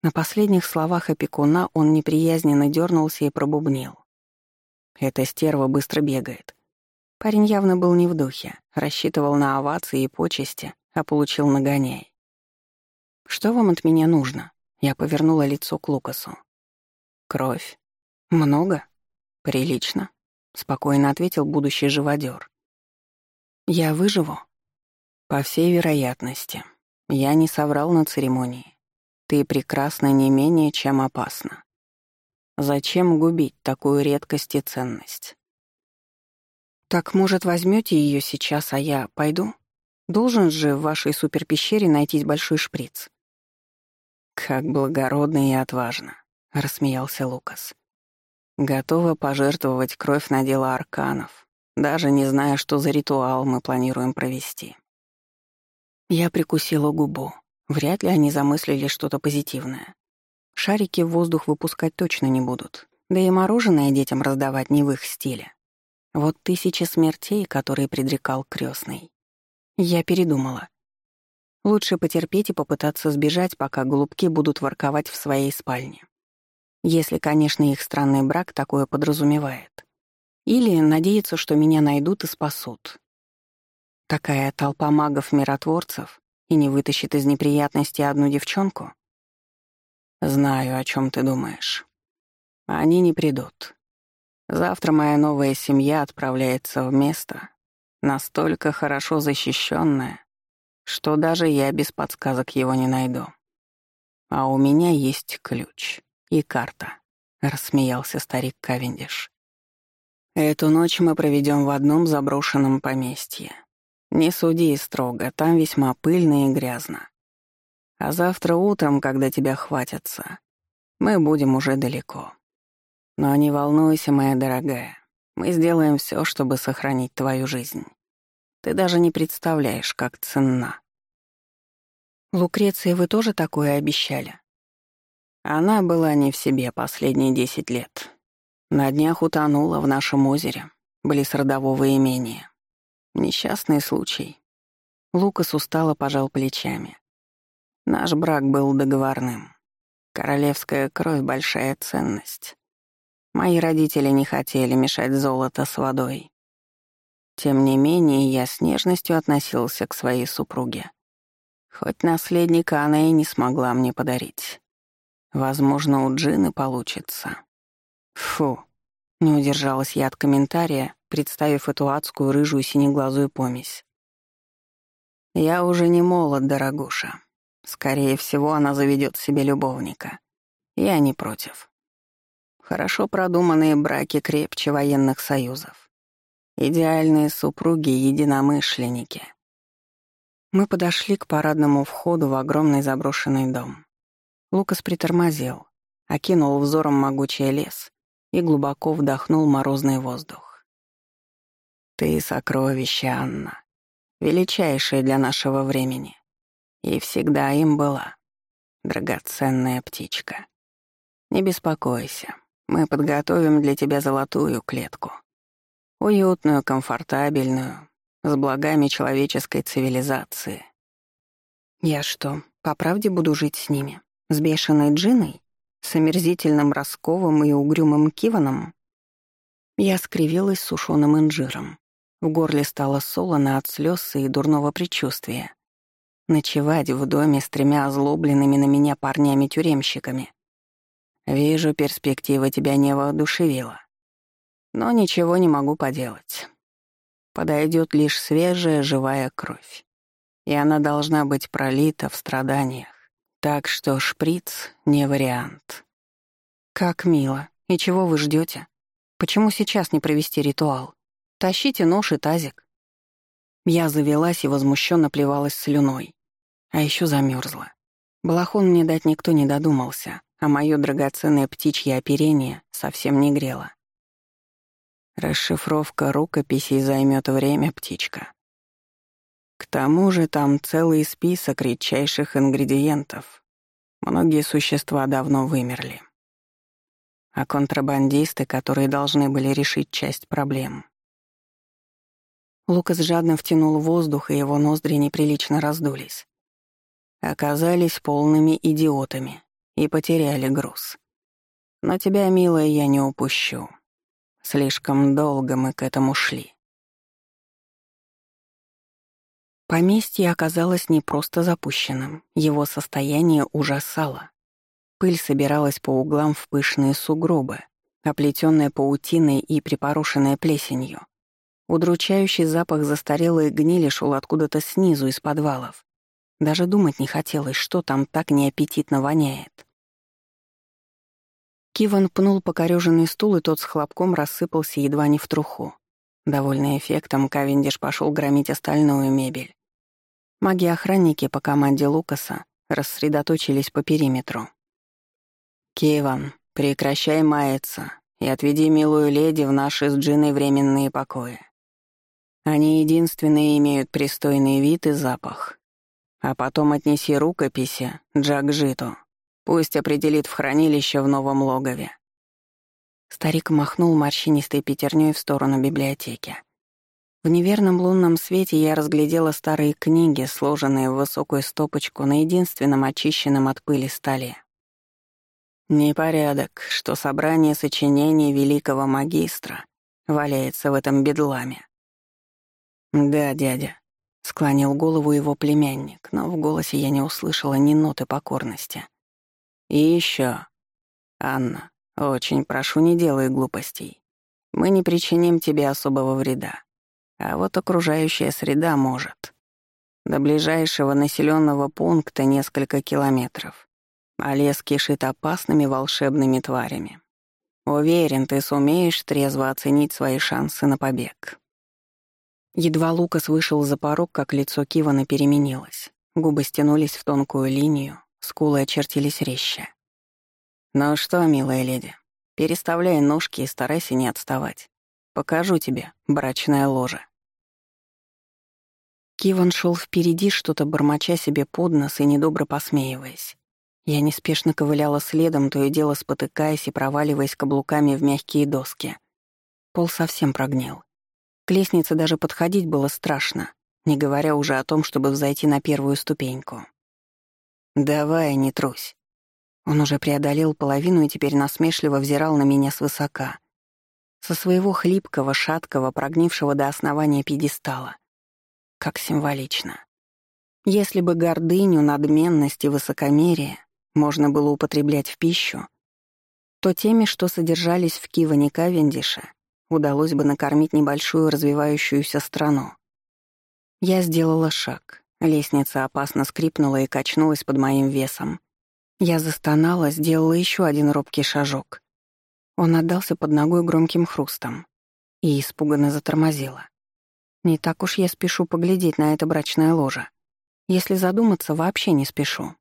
На последних словах опекуна он неприязненно дернулся и пробубнил. Эта стерва быстро бегает. Парень явно был не в духе, рассчитывал на овации и почести, а получил нагоняй. «Что вам от меня нужно?» Я повернула лицо к Лукасу. «Кровь. Много? Прилично», — спокойно ответил будущий живодер. «Я выживу?» «По всей вероятности. Я не соврал на церемонии. Ты прекрасна не менее, чем опасна. Зачем губить такую редкость и ценность?» «Так, может, возьмете ее сейчас, а я пойду? Должен же в вашей суперпещере найтись большой шприц». «Как благородно и отважно», — рассмеялся Лукас. «Готова пожертвовать кровь на дело арканов, даже не зная, что за ритуал мы планируем провести». Я прикусила губу. Вряд ли они замыслили что-то позитивное. Шарики в воздух выпускать точно не будут, да и мороженое детям раздавать не в их стиле. Вот тысячи смертей, которые предрекал крестный. Я передумала. Лучше потерпеть и попытаться сбежать, пока голубки будут ворковать в своей спальне. Если, конечно, их странный брак такое подразумевает. Или надеяться, что меня найдут и спасут. Такая толпа магов-миротворцев и не вытащит из неприятностей одну девчонку? Знаю, о чем ты думаешь. Они не придут. Завтра моя новая семья отправляется в место, настолько хорошо защищенное, что даже я без подсказок его не найду. А у меня есть ключ и карта, рассмеялся старик Кавендиш. Эту ночь мы проведем в одном заброшенном поместье. Не суди строго, там весьма пыльно и грязно. А завтра утром, когда тебя хватятся, мы будем уже далеко. Но не волнуйся, моя дорогая, Мы сделаем все, чтобы сохранить твою жизнь. Ты даже не представляешь, как ценна. Лукреции вы тоже такое обещали? Она была не в себе последние десять лет. На днях утонула в нашем озере, близ родового имения. Несчастный случай. Лукас устало пожал плечами. Наш брак был договорным. Королевская кровь — большая ценность. Мои родители не хотели мешать золото с водой. Тем не менее, я с нежностью относился к своей супруге. Хоть наследника она и не смогла мне подарить. Возможно, у Джины получится. Фу. Не удержалась я от комментария, представив эту адскую рыжую синеглазую помесь. Я уже не молод, дорогуша. Скорее всего, она заведет себе любовника. Я не против. Хорошо продуманные браки крепче военных союзов. Идеальные супруги-единомышленники. Мы подошли к парадному входу в огромный заброшенный дом. Лукас притормозил, окинул взором могучий лес и глубоко вдохнул морозный воздух. «Ты — сокровище, Анна, величайшее для нашего времени, и всегда им была, драгоценная птичка. Не беспокойся, мы подготовим для тебя золотую клетку, уютную, комфортабельную, с благами человеческой цивилизации. Я что, по правде буду жить с ними?» С бешеной Джиной? С омерзительным Росковым и угрюмым Киваном? Я скривилась сушеным инжиром. В горле стало солоно от слез и дурного предчувствия. Ночевать в доме с тремя озлобленными на меня парнями-тюремщиками. Вижу, перспектива тебя не воодушевила. Но ничего не могу поделать. Подойдет лишь свежая живая кровь. И она должна быть пролита в страданиях. Так что шприц — не вариант. Как мило. И чего вы ждете? Почему сейчас не провести ритуал? Тащите нож и тазик. Я завелась и возмущенно плевалась слюной. А еще замерзла. Балахон мне дать никто не додумался, а мое драгоценное птичье оперение совсем не грело. Расшифровка рукописей займет время, птичка. К тому же там целый список редчайших ингредиентов. Многие существа давно вымерли. А контрабандисты, которые должны были решить часть проблем. Лукас жадно втянул воздух, и его ноздри неприлично раздулись. Оказались полными идиотами и потеряли груз. Но тебя, милая, я не упущу. Слишком долго мы к этому шли. Поместье оказалось не просто запущенным, его состояние ужасало. Пыль собиралась по углам в пышные сугробы, оплетенная паутиной и припорошенная плесенью. Удручающий запах застарелой гнили шел откуда-то снизу, из подвалов. Даже думать не хотелось, что там так неаппетитно воняет. Киван пнул покорёженный стул, и тот с хлопком рассыпался едва не в труху. Довольный эффектом, Кавендиш пошел громить остальную мебель. Маги-охранники по команде Лукаса рассредоточились по периметру. «Киван, прекращай маяться и отведи милую леди в наши с Джиной временные покои. Они единственные имеют пристойный вид и запах. А потом отнеси рукописи Джакжиту. Пусть определит в хранилище в новом логове». Старик махнул морщинистой пятерней в сторону библиотеки. В неверном лунном свете я разглядела старые книги, сложенные в высокую стопочку на единственном очищенном от пыли столе. Непорядок, что собрание сочинений великого магистра валяется в этом бедламе. «Да, дядя», — склонил голову его племянник, но в голосе я не услышала ни ноты покорности. «И еще, Анна, очень прошу, не делай глупостей. Мы не причиним тебе особого вреда. А вот окружающая среда может. До ближайшего населенного пункта несколько километров, а лес кишит опасными волшебными тварями. Уверен, ты сумеешь трезво оценить свои шансы на побег. Едва Лукас вышел за порог, как лицо Кивана переменилось. Губы стянулись в тонкую линию, скулы очертились резче. «Ну что, милая леди, переставляй ножки и старайся не отставать. Покажу тебе брачное ложе». Киван шел впереди, что-то бормоча себе под нос и недобро посмеиваясь. Я неспешно ковыляла следом, то и дело спотыкаясь и проваливаясь каблуками в мягкие доски. Пол совсем прогнил. К лестнице даже подходить было страшно, не говоря уже о том, чтобы взойти на первую ступеньку. «Давай, не трусь». Он уже преодолел половину и теперь насмешливо взирал на меня свысока. Со своего хлипкого, шаткого, прогнившего до основания пьедестала. Как символично. Если бы гордыню, надменность и высокомерие можно было употреблять в пищу, то теми, что содержались в Киване Кавендише, удалось бы накормить небольшую развивающуюся страну. Я сделала шаг. Лестница опасно скрипнула и качнулась под моим весом. Я застонала, сделала еще один робкий шажок. Он отдался под ногой громким хрустом и испуганно затормозила. Не так уж я спешу поглядеть на это брачное ложе. Если задуматься, вообще не спешу.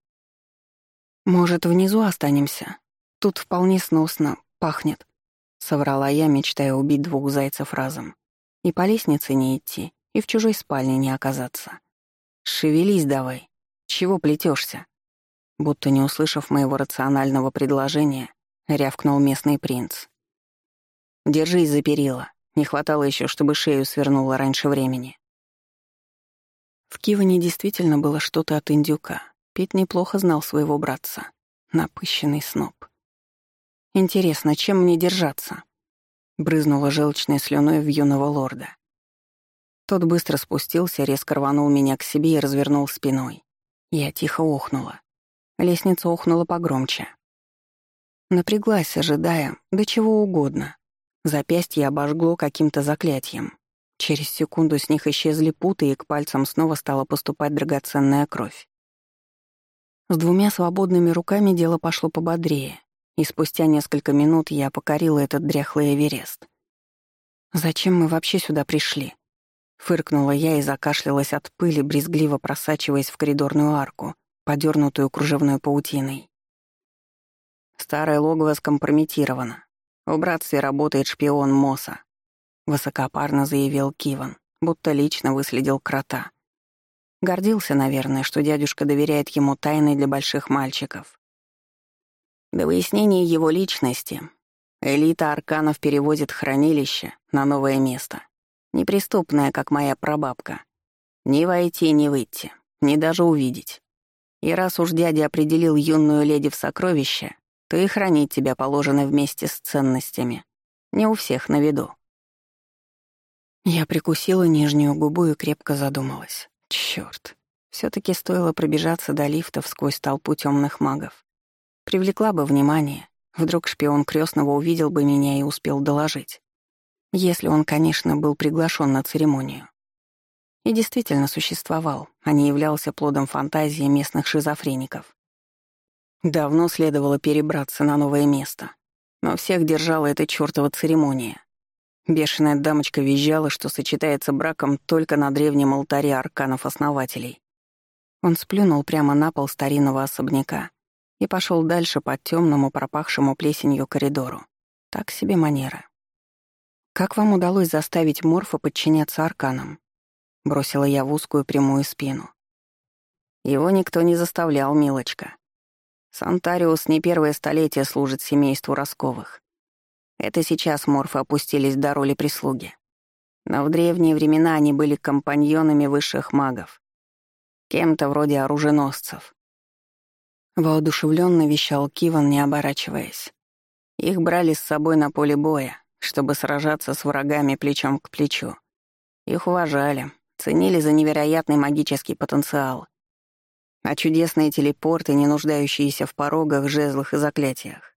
Может, внизу останемся? Тут вполне сносно, пахнет. — соврала я, мечтая убить двух зайцев разом. И по лестнице не идти, и в чужой спальне не оказаться. «Шевелись давай. Чего плетешься? Будто не услышав моего рационального предложения, рявкнул местный принц. «Держись за перила. Не хватало еще, чтобы шею свернула раньше времени». В Киване действительно было что-то от индюка. Пит неплохо знал своего братца. Напыщенный сноб. Интересно, чем мне держаться? Брызнула желчной слюной в юного лорда. Тот быстро спустился, резко рванул меня к себе и развернул спиной. Я тихо охнула. Лестница охнула погромче. Напряглась, ожидая, да чего угодно. Запястье обожгло каким-то заклятием. Через секунду с них исчезли путы, и к пальцам снова стала поступать драгоценная кровь. С двумя свободными руками дело пошло пободрее и спустя несколько минут я покорила этот дряхлый Эверест. «Зачем мы вообще сюда пришли?» Фыркнула я и закашлялась от пыли, брезгливо просачиваясь в коридорную арку, подернутую кружевной паутиной. Старое логово скомпрометировано. В братстве работает шпион Моса. Высокопарно заявил Киван, будто лично выследил крота. Гордился, наверное, что дядюшка доверяет ему тайны для больших мальчиков. До выяснения его личности элита арканов перевозит хранилище на новое место. Неприступное, как моя прабабка. Ни войти, ни выйти, ни даже увидеть. И раз уж дядя определил юную леди в сокровище, то и хранить тебя положено вместе с ценностями. Не у всех на виду. Я прикусила нижнюю губу и крепко задумалась. Чёрт, все таки стоило пробежаться до лифтов сквозь толпу темных магов. Привлекла бы внимание. Вдруг шпион крестного увидел бы меня и успел доложить. Если он, конечно, был приглашен на церемонию. И действительно существовал, а не являлся плодом фантазии местных шизофреников. Давно следовало перебраться на новое место. Но всех держала эта чёртова церемония. Бешеная дамочка визжала, что сочетается браком только на древнем алтаре арканов-основателей. Он сплюнул прямо на пол старинного особняка и пошел дальше по темному, пропахшему плесенью коридору. Так себе манера. «Как вам удалось заставить Морфа подчиняться арканам?» — бросила я в узкую прямую спину. «Его никто не заставлял, милочка. Сантариус не первое столетие служит семейству Росковых. Это сейчас морфы опустились до роли прислуги. Но в древние времена они были компаньонами высших магов. Кем-то вроде оруженосцев. Воодушевленно вещал Киван, не оборачиваясь. Их брали с собой на поле боя, чтобы сражаться с врагами плечом к плечу. Их уважали, ценили за невероятный магический потенциал. А чудесные телепорты, не нуждающиеся в порогах, жезлах и заклятиях.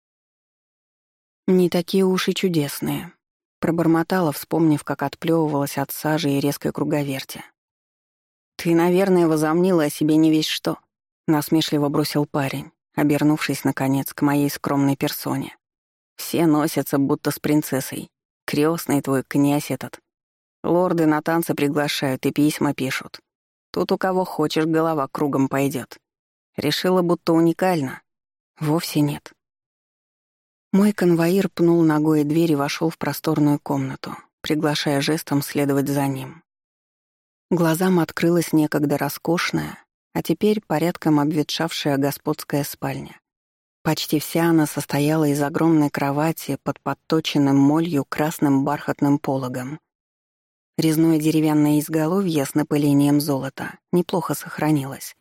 «Не такие уж и чудесные», — пробормотала, вспомнив, как отплевывалась от сажи и резкой круговерти. «Ты, наверное, возомнила о себе не весь что», Насмешливо бросил парень, обернувшись, наконец, к моей скромной персоне. «Все носятся, будто с принцессой. Крестный твой князь этот. Лорды на танцы приглашают и письма пишут. Тут у кого хочешь, голова кругом пойдет. Решила, будто уникально. Вовсе нет. Мой конвоир пнул ногой дверь и вошел в просторную комнату, приглашая жестом следовать за ним. Глазам открылась некогда роскошная, а теперь порядком обветшавшая господская спальня. Почти вся она состояла из огромной кровати под подточенным молью красным бархатным пологом. Резное деревянное изголовье с напылением золота неплохо сохранилось.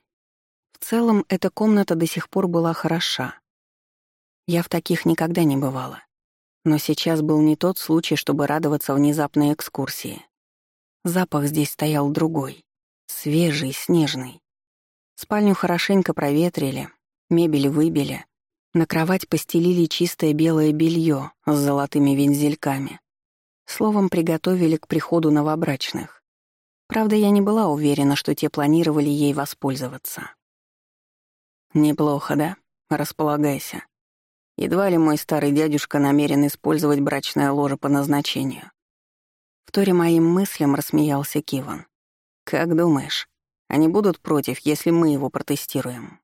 В целом, эта комната до сих пор была хороша. Я в таких никогда не бывала. Но сейчас был не тот случай, чтобы радоваться внезапной экскурсии. Запах здесь стоял другой, свежий, снежный. Спальню хорошенько проветрили, мебель выбили, на кровать постелили чистое белое белье с золотыми вензельками. Словом, приготовили к приходу новобрачных. Правда, я не была уверена, что те планировали ей воспользоваться. «Неплохо, да? Располагайся. Едва ли мой старый дядюшка намерен использовать брачное ложе по назначению. Вторе моим мыслям рассмеялся Киван. «Как думаешь, они будут против, если мы его протестируем?»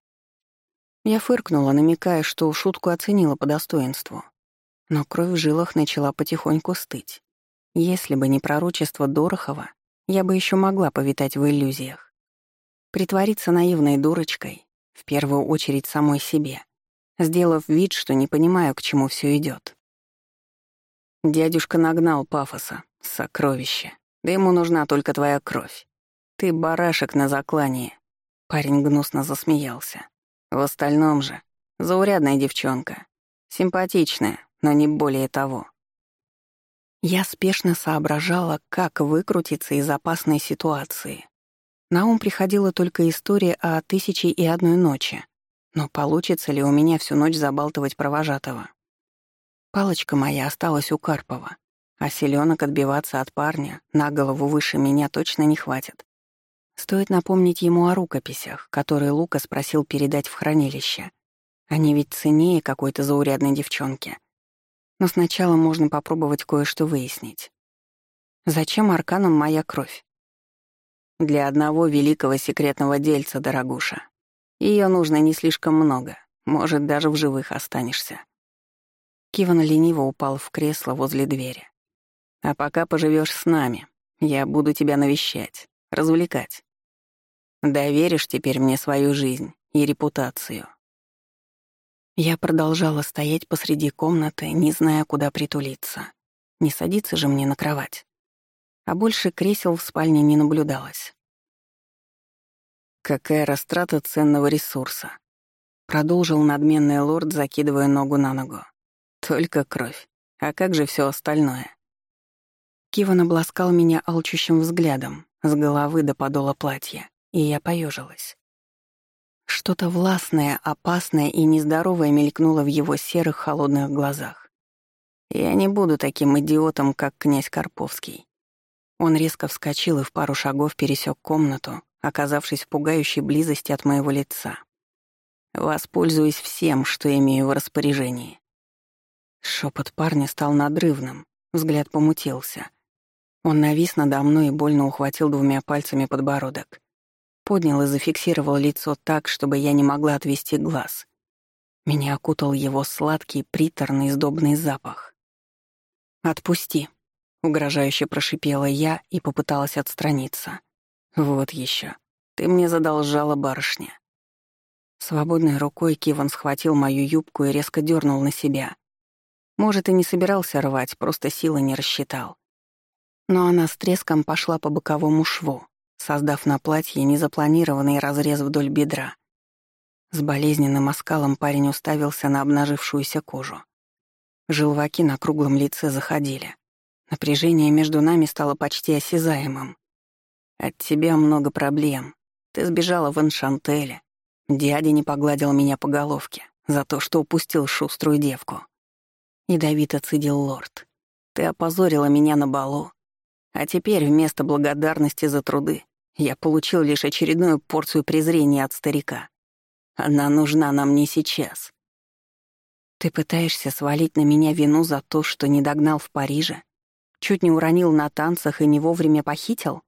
Я фыркнула, намекая, что шутку оценила по достоинству. Но кровь в жилах начала потихоньку стыть. Если бы не пророчество Дорохова, я бы еще могла повитать в иллюзиях. Притвориться наивной дурочкой, в первую очередь самой себе — сделав вид, что не понимаю, к чему все идет. Дядюшка нагнал пафоса, сокровище. Да ему нужна только твоя кровь. Ты барашек на заклании. Парень гнусно засмеялся. В остальном же, заурядная девчонка. Симпатичная, но не более того. Я спешно соображала, как выкрутиться из опасной ситуации. На ум приходила только история о «Тысяче и одной ночи», но получится ли у меня всю ночь забалтывать провожатого? Палочка моя осталась у Карпова, а селенок отбиваться от парня на голову выше меня точно не хватит. Стоит напомнить ему о рукописях, которые Лука спросил передать в хранилище. Они ведь ценнее какой-то заурядной девчонки. Но сначала можно попробовать кое-что выяснить. Зачем арканам моя кровь? Для одного великого секретного дельца, дорогуша. Ее нужно не слишком много, может, даже в живых останешься. Киван лениво упал в кресло возле двери. А пока поживешь с нами, я буду тебя навещать, развлекать. Доверишь теперь мне свою жизнь и репутацию. Я продолжала стоять посреди комнаты, не зная, куда притулиться. Не садиться же мне на кровать. А больше кресел в спальне не наблюдалось. Какая растрата ценного ресурса. Продолжил надменный лорд, закидывая ногу на ногу. Только кровь. А как же все остальное? Киван обласкал меня алчущим взглядом, с головы до подола платья, и я поежилась. Что-то властное, опасное и нездоровое мелькнуло в его серых холодных глазах. Я не буду таким идиотом, как князь Карповский. Он резко вскочил и в пару шагов пересек комнату, оказавшись в пугающей близости от моего лица. Воспользуюсь всем, что имею в распоряжении. Шепот парня стал надрывным, взгляд помутился. Он навис надо мной и больно ухватил двумя пальцами подбородок. Поднял и зафиксировал лицо так, чтобы я не могла отвести глаз. Меня окутал его сладкий, приторный, сдобный запах. «Отпусти», — угрожающе прошипела я и попыталась отстраниться. «Вот еще. Ты мне задолжала барышня». Свободной рукой Киван схватил мою юбку и резко дернул на себя. Может, и не собирался рвать, просто силы не рассчитал. Но она с треском пошла по боковому шву, создав на платье незапланированный разрез вдоль бедра. С болезненным оскалом парень уставился на обнажившуюся кожу. Желваки на круглом лице заходили. Напряжение между нами стало почти осязаемым. От тебя много проблем. Ты сбежала в Эншантеле. Дядя не погладил меня по головке за то, что упустил шуструю девку. Ядовито цедил лорд. Ты опозорила меня на балу. А теперь вместо благодарности за труды я получил лишь очередную порцию презрения от старика. Она нужна нам не сейчас. Ты пытаешься свалить на меня вину за то, что не догнал в Париже? Чуть не уронил на танцах и не вовремя похитил?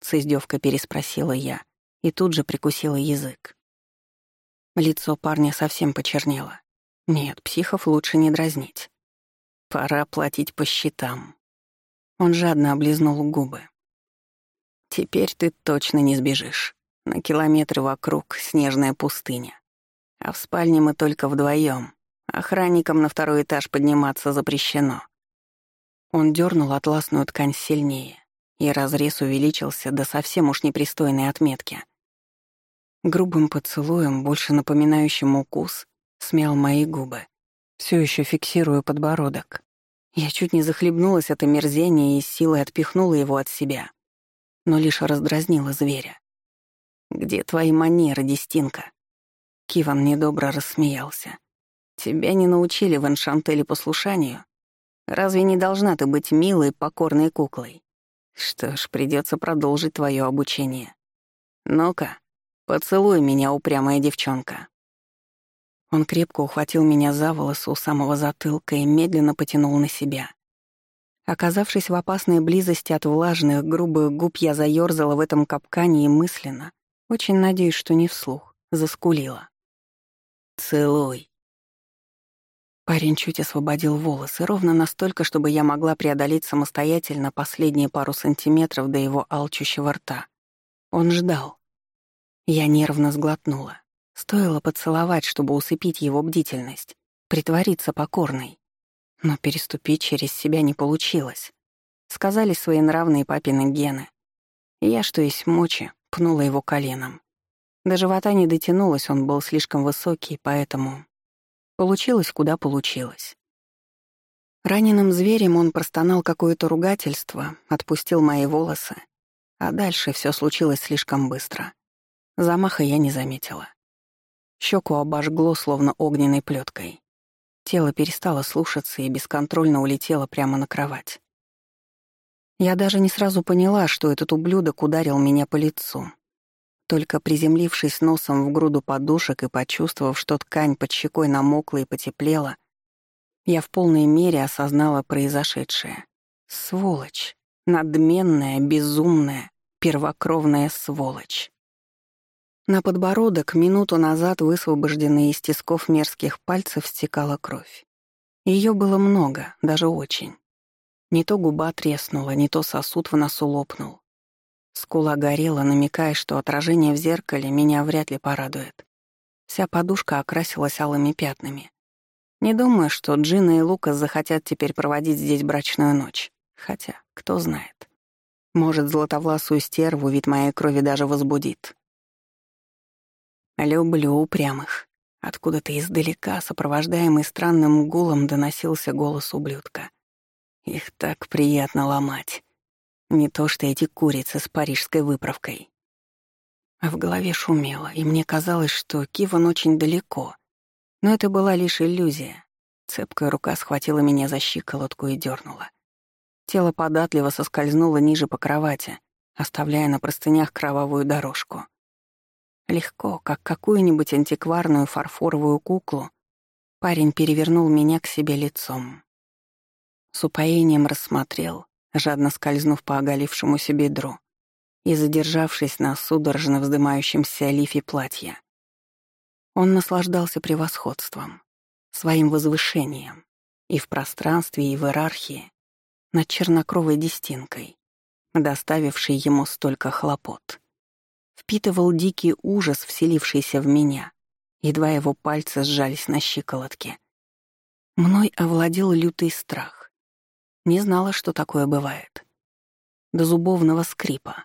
С издевкой переспросила я и тут же прикусила язык. Лицо парня совсем почернело. Нет, психов лучше не дразнить. Пора платить по счетам. Он жадно облизнул губы. «Теперь ты точно не сбежишь. На километры вокруг снежная пустыня. А в спальне мы только вдвоем. Охранникам на второй этаж подниматься запрещено». Он дернул атласную ткань сильнее, и разрез увеличился до совсем уж непристойной отметки. Грубым поцелуем, больше напоминающим укус, смял мои губы, все еще фиксируя подбородок. Я чуть не захлебнулась от омерзения и силой отпихнула его от себя, но лишь раздразнила зверя. «Где твои манеры, Дестинка?» Киван недобро рассмеялся. «Тебя не научили в Эншантеле послушанию? Разве не должна ты быть милой, покорной куклой? Что ж, придется продолжить твое обучение. Ну-ка, поцелуй меня, упрямая девчонка». Он крепко ухватил меня за волосы у самого затылка и медленно потянул на себя. Оказавшись в опасной близости от влажных, грубых губ, я заёрзала в этом капкане и мысленно, очень надеюсь, что не вслух, заскулила. «Целуй». Парень чуть освободил волосы, ровно настолько, чтобы я могла преодолеть самостоятельно последние пару сантиметров до его алчущего рта. Он ждал. Я нервно сглотнула. Стоило поцеловать, чтобы усыпить его бдительность, притвориться покорной. Но переступить через себя не получилось. Сказали свои нравные папины гены. Я, что есть мочи, пнула его коленом. До живота не дотянулась, он был слишком высокий, поэтому... Получилось, куда получилось. Раненым зверем он простонал какое-то ругательство, отпустил мои волосы, а дальше все случилось слишком быстро. Замаха я не заметила. Щеку обожгло, словно огненной плеткой. Тело перестало слушаться и бесконтрольно улетело прямо на кровать. Я даже не сразу поняла, что этот ублюдок ударил меня по лицу. Только приземлившись носом в груду подушек и почувствовав, что ткань под щекой намокла и потеплела, я в полной мере осознала произошедшее. Сволочь. Надменная, безумная, первокровная сволочь. На подбородок минуту назад высвобожденный из тисков мерзких пальцев стекала кровь. Ее было много, даже очень. Не то губа треснула, не то сосуд в носу лопнул. Скула горела, намекая, что отражение в зеркале меня вряд ли порадует. Вся подушка окрасилась алыми пятнами. Не думаю, что Джина и Лукас захотят теперь проводить здесь брачную ночь. Хотя, кто знает. Может, златовласую стерву вид моей крови даже возбудит. Люблю упрямых. Откуда-то издалека, сопровождаемый странным гулом, доносился голос ублюдка. Их так приятно ломать. Не то что эти курицы с парижской выправкой. В голове шумело, и мне казалось, что Киван очень далеко. Но это была лишь иллюзия. Цепкая рука схватила меня за щиколотку и дернула. Тело податливо соскользнуло ниже по кровати, оставляя на простынях кровавую дорожку. Легко, как какую-нибудь антикварную фарфоровую куклу, парень перевернул меня к себе лицом. С упоением рассмотрел, жадно скользнув по оголившемуся бедру и задержавшись на судорожно вздымающемся лифе платья. Он наслаждался превосходством, своим возвышением и в пространстве, и в иерархии над чернокровой дестинкой, доставившей ему столько хлопот впитывал дикий ужас, вселившийся в меня. Едва его пальцы сжались на щиколотке. Мной овладел лютый страх. Не знала, что такое бывает. До зубовного скрипа.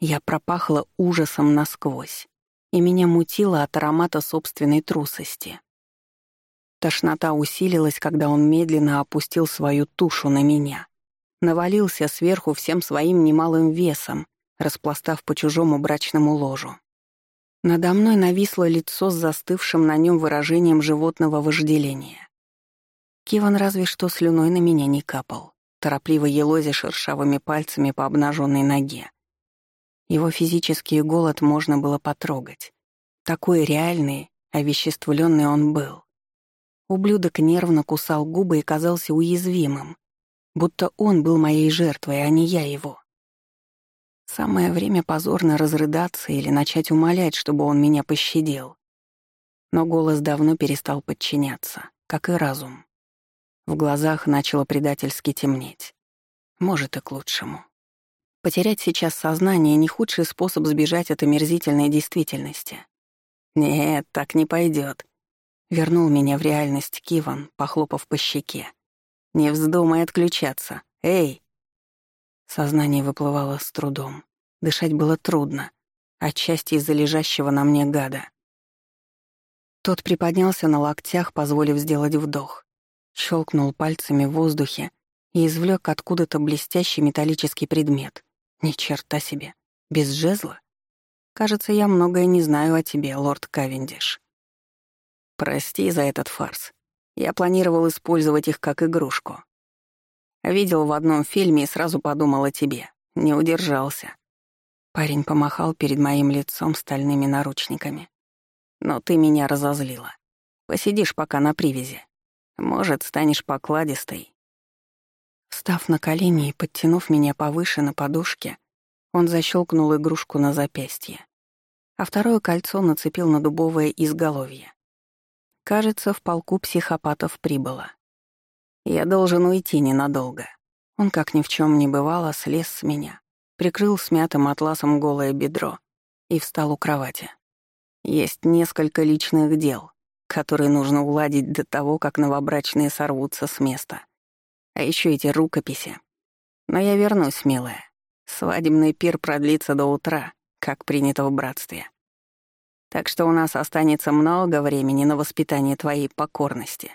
Я пропахла ужасом насквозь, и меня мутило от аромата собственной трусости. Тошнота усилилась, когда он медленно опустил свою тушу на меня. Навалился сверху всем своим немалым весом, распластав по чужому брачному ложу. Надо мной нависло лицо с застывшим на нем выражением животного вожделения. Киван разве что слюной на меня не капал, торопливо елозя шершавыми пальцами по обнаженной ноге. Его физический голод можно было потрогать. Такой реальный, овеществленный он был. Ублюдок нервно кусал губы и казался уязвимым, будто он был моей жертвой, а не я его. Самое время позорно разрыдаться или начать умолять, чтобы он меня пощадил. Но голос давно перестал подчиняться, как и разум. В глазах начало предательски темнеть. Может, и к лучшему. Потерять сейчас сознание — не худший способ сбежать от омерзительной действительности. «Нет, так не пойдет. Вернул меня в реальность Киван, похлопав по щеке. «Не вздумай отключаться. Эй!» Сознание выплывало с трудом. Дышать было трудно, отчасти из-за лежащего на мне гада. Тот приподнялся на локтях, позволив сделать вдох. Щелкнул пальцами в воздухе и извлек откуда-то блестящий металлический предмет. Ни черта себе. Без жезла? Кажется, я многое не знаю о тебе, лорд Кавендиш. Прости за этот фарс. Я планировал использовать их как игрушку. Видел в одном фильме и сразу подумал о тебе. Не удержался. Парень помахал перед моим лицом стальными наручниками. Но ты меня разозлила. Посидишь пока на привязи. Может, станешь покладистой. Встав на колени и подтянув меня повыше на подушке, он защелкнул игрушку на запястье, а второе кольцо нацепил на дубовое изголовье. Кажется, в полку психопатов прибыло. Я должен уйти ненадолго. Он, как ни в чем не бывало, слез с меня, прикрыл смятым атласом голое бедро и встал у кровати. Есть несколько личных дел, которые нужно уладить до того, как новобрачные сорвутся с места. А еще эти рукописи. Но я вернусь, милая. Свадебный пир продлится до утра, как принято в братстве. Так что у нас останется много времени на воспитание твоей покорности.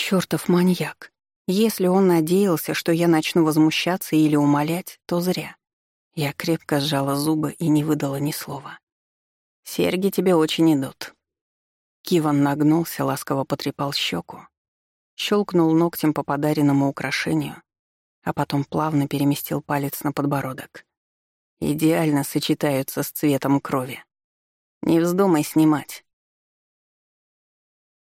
Чёртов маньяк. Если он надеялся, что я начну возмущаться или умолять, то зря. Я крепко сжала зубы и не выдала ни слова. «Серьги тебе очень идут». Киван нагнулся, ласково потрепал щеку, щелкнул ногтем по подаренному украшению, а потом плавно переместил палец на подбородок. Идеально сочетаются с цветом крови. Не вздумай снимать.